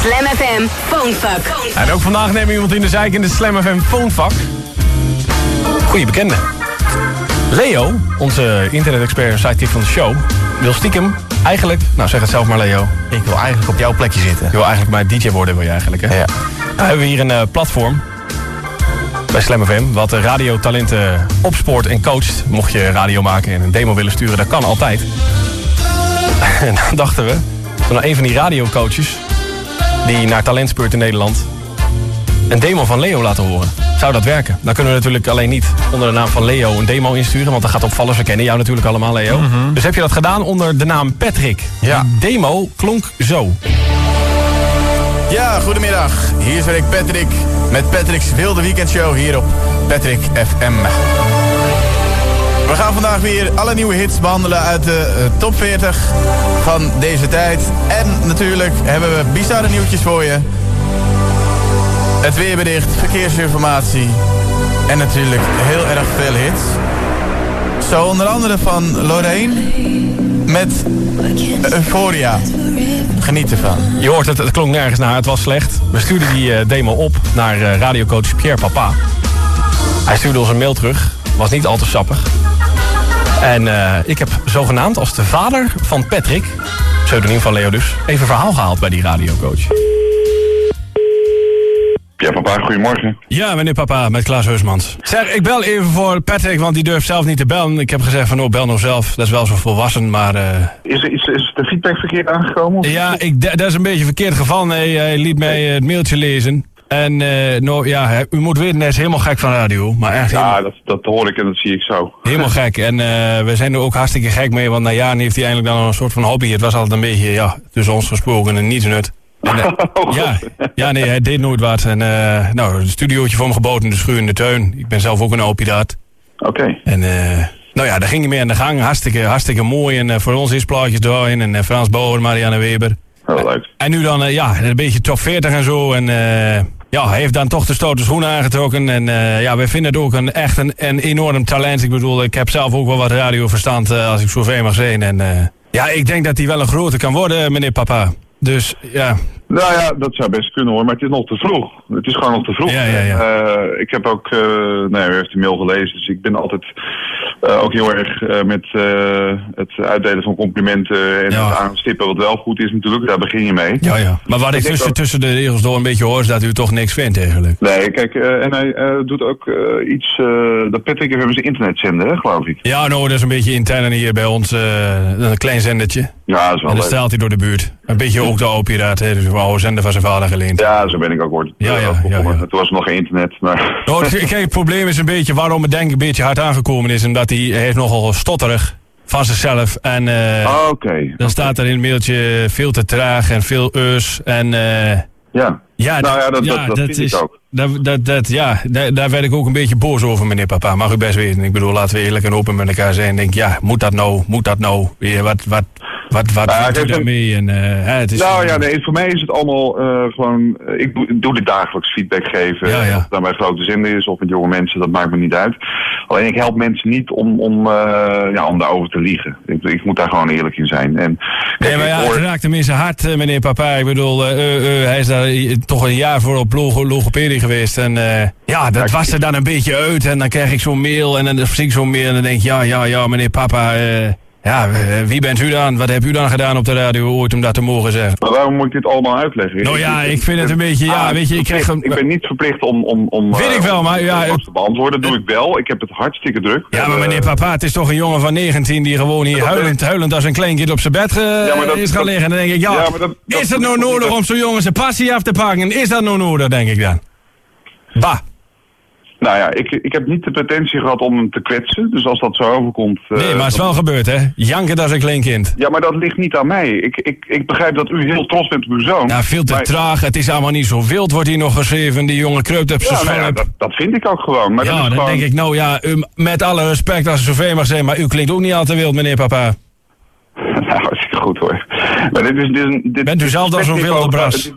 Slam FM Phonefuck. En ook vandaag nemen we iemand in de zijk in de Slam FM Phonevak. Goeie bekende. Leo, onze internet-expert en sidekick van de show, wil stiekem eigenlijk... Nou, zeg het zelf maar, Leo. Ik wil eigenlijk op jouw plekje zitten. Je wil eigenlijk maar DJ worden, wil je eigenlijk, hè? Ja. Nou, hebben we hier een eh, platform bij Slam FM... wat de radiotalenten opspoort en coacht. Mocht je radio maken en een demo willen sturen, dat kan altijd. En dan dachten we, van een van die radiocoaches... die naar talentspeurt in Nederland... een demo van Leo laten horen. Zou dat werken? Dan kunnen we natuurlijk alleen niet onder de naam van Leo een demo insturen... want dat gaat opvallen. Ze kennen jou natuurlijk allemaal, Leo. Dus heb je dat gedaan onder de naam Patrick. Ja. Die demo klonk zo. Ja, goedemiddag. Hier ben ik Patrick met Patrick's Wilde Weekendshow hier op Patrick FM. We gaan vandaag weer alle nieuwe hits behandelen uit de eh, top 40 van deze tijd. En natuurlijk hebben we bizarre nieuwtjes voor je. Het weerbericht, verkeersinformatie en natuurlijk heel erg veel hits. Zo onder andere van Lorraine met Euphoria. Geniet ervan. Je hoort het, het klonk nergens naar, het was slecht. We stuurden die eh, demo op naar eh, radiocoach Pierre Papa. Hij stuurde ons een mail terug, was niet al te sappig. En eh, ik heb zogenaamd als de vader van Patrick, pseudoniem van Leo dus, even verhaal gehaald bij die radiocoach. Ja, papa, goedemorgen. Ja, meneer Papa, met Klaas Heusmans. Zeg, ik bel even voor Patrick, want die durft zelf niet te bellen. Ik heb gezegd van, oh, bel nou zelf. Dat is wel zo volwassen, maar... eh, Is, er- is, is de feedback verkeerd aangekomen? of- Ja, ik, dat is een beetje een verkeerd geval. Nee, hij liet mij eh, het mailtje lezen. En nou, ja, u moet weten, hij is helemaal gek van radio. Maar echt helemaal, Ja, dat, dat hoor ik en dat zie ik zo. helemaal gek. En eh, we zijn er ook hartstikke gek mee. Want na jaren heeft hij eigenlijk dan een soort van hobby. Het was altijd een beetje, ja, tussen ons gesproken en niets nut. En, eh, Oh, ja, ja, nee, hij deed nooit wat. En nou, een studiootje voor hem geboden in de schuur in de tuin. Ik ben zelf ook een opidaat. Oké. En nou ja, daar ging hij mee aan de gang. Hartstikke, hartstikke mooi. En voor ons is plaatjes doorheen. En Frans Bauer, Marianne Weber. Heel leuk. En nu dan, ja, een beetje top 40 en zo. En eh, ja, heeft dan toch de stoute schoenen aangetrokken. En eh, ja, wij vinden het ook een, echt een, enorm talent. Ik bedoel, ik heb zelf ook wel wat radioverstand eh, als ik zo ver mag zijn. En eh, ja, ik denk dat hij wel een grote kan worden, meneer Papa. Dus ja, Nou ja, dat zou best kunnen hoor, maar het is nog te vroeg. Het is gewoon nog te vroeg. Ja, ja, ja. Eh, ik heb ook, eh nou ja, u heeft de mail gelezen, dus ik ben altijd eh, ook heel erg met eh, het uitdelen van complimenten en Ja. het aanstippen wat wel goed is natuurlijk. Daar begin je mee. ja, ja. Maar wat ik tussen, ook- tussen de regels door een beetje hoor, is dat u toch niks vindt eigenlijk. Nee, kijk, en hij doet ook iets, dat Patrick heeft zijn internetzender, hè, geloof ik. Ja, nou, dat is een beetje intern hier bij ons. een klein zendertje. Ja, dat is wel En dan leuk. straalt hij door de buurt. Een beetje ook de opiraat, hè. Dus een oude zender van zijn vader geleend. Ja, zo ben ik ook ooit. Ja, ja, ja, ja. Toen was nog geen internet, maar... Nou, het- kijk, het probleem is een beetje waarom het denk ik een beetje hard aangekomen is. Omdat hij, hij heeft nogal stotterig van zichzelf. En eh, Oké. dan staat er in het mailtje veel te traag en veel us. En eh, Ja. ja, Nou ja, dat- dat- dat vind ik ook. Dat, dat, dat, ja, daar, daar werd ik ook een beetje boos over, meneer papa. Mag u best weten. Ik bedoel, laten we eerlijk en open met elkaar zijn. Ik denk, ja, moet dat nou? Moet dat nou? Weer, wat, wat, wat, wat Nou, het u daarmee? En, eh, het is, Nou ja, nee, voor mij is het allemaal eh, gewoon... eh, ik, doe, ik doe dit dagelijks feedback geven. Ja, ja. Of het dan bij grote zender is of met jonge mensen, dat maakt me niet uit. Alleen ik help mensen niet om, om, ja, om daarover te liegen. Ik, ik moet daar gewoon eerlijk in zijn. En, kijk, Nee, maar ja, hoor- het raakt tenminste hard, eh, meneer Papa. Ik bedoel, hij is daar toch een jaar voor op logo logopedie geweest. En ja, dat was er dan een beetje uit. En dan krijg ik zo'n mail en dan zie ik zo'n mail en dan denk ik... Ja, ja, ja, meneer Papa, ja, eh, wie bent u dan? Wat hebt u dan gedaan op de radio ooit om dat te mogen zeggen? maar waarom moet ik dit allemaal uitleggen? Nou ja, ik vind het een beetje, ja, Ah, weet je, ik krijg een- Ik ben niet verplicht om... om, om Weet eh, ik wel, maar ja, te beantwoorden. Doe ik wel. Ik heb het hartstikke druk. Ja, maar Eh, meneer Papa, het is toch een jongen van 19 die gewoon hier huilend, huilend als een kleinkind op zijn bed eh, maar dat- is gaan liggen. En dan denk ik, ja, Ja, maar dat- dat- is het nou nodig om zo'n jongen zijn passie af te pakken? Is dat nou nodig, denk ik dan? Bah. Nou ja, ik, ik heb niet de pretentie gehad om hem te kwetsen. Dus als dat zo overkomt... eh, Nee, maar het is wel gebeurd, hè? Janken als een klein kind. Ja, maar dat ligt niet aan mij. Ik, ik, ik begrijp dat u heel trots bent op uw zoon. Nou, veel te maar- traag. Het is allemaal niet zo wild, wordt hier nog geschreven. Die jongen kreupt op zijn Ja, nou ja, schelp. dat, dat vind ik ook gewoon. Maar Ja, is dan gewoon... denk ik, nou ja, u, met alle respect als het zover mag zijn, maar u klinkt ook niet al te wild, meneer papa. nou, hartstikke goed hoor. Maar dit is, dit is, dit Bent u zelf dan zo'n wilde bras?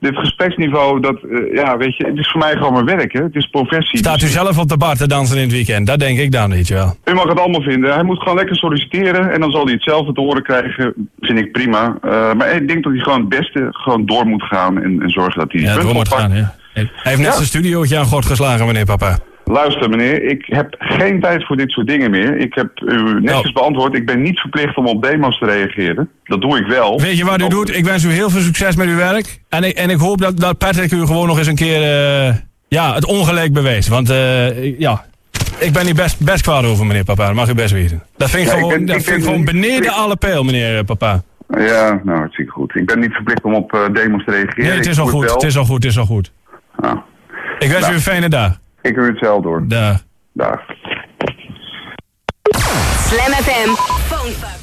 Dit, gespreksniveau, dat, eh, ja, weet je, het is voor mij gewoon mijn werk, hè. Het is professie. Staat u Dus zelf op de bar te dansen in het weekend? Dat denk ik dan niet, wel. u mag het allemaal vinden. Hij moet gewoon lekker solliciteren en dan zal hij hetzelfde te horen krijgen. Vind ik prima. Eh, maar ik denk dat hij gewoon het beste gewoon door moet gaan en, en zorgen dat hij Ja, door moet gaan, ja. Hij heeft net Ja. zijn studiootje aan gort geslagen, meneer papa. Luister meneer, ik heb geen tijd voor dit soort dingen meer. Ik heb u netjes Nou. beantwoord. Ik ben niet verplicht om op demo's te reageren. Dat doe ik wel. Weet je wat u doet? Ik wens u heel veel succes met uw werk. En ik, en ik hoop dat, dat Patrick u gewoon nog eens een keer eh, ja, het ongelijk beweest. Want eh, ja, ik ben hier best, best kwaad over, meneer papa. Dat mag u best weten. Dat vind ik Ja, ik gewoon, ben- dat ik vind ik ben gewoon niet beneden alle pijl, meneer eh, papa. Ja, nou, hartstikke goed. Ik ben niet verplicht om op eh, demo's te reageren. Nee, het Ik is al doe goed. wel. Het is al goed, het is al goed. Nou, Ik wens Nou. u een fijne dag. Ik doe hetzelfde hoor. Dag. Dag. Slam FM.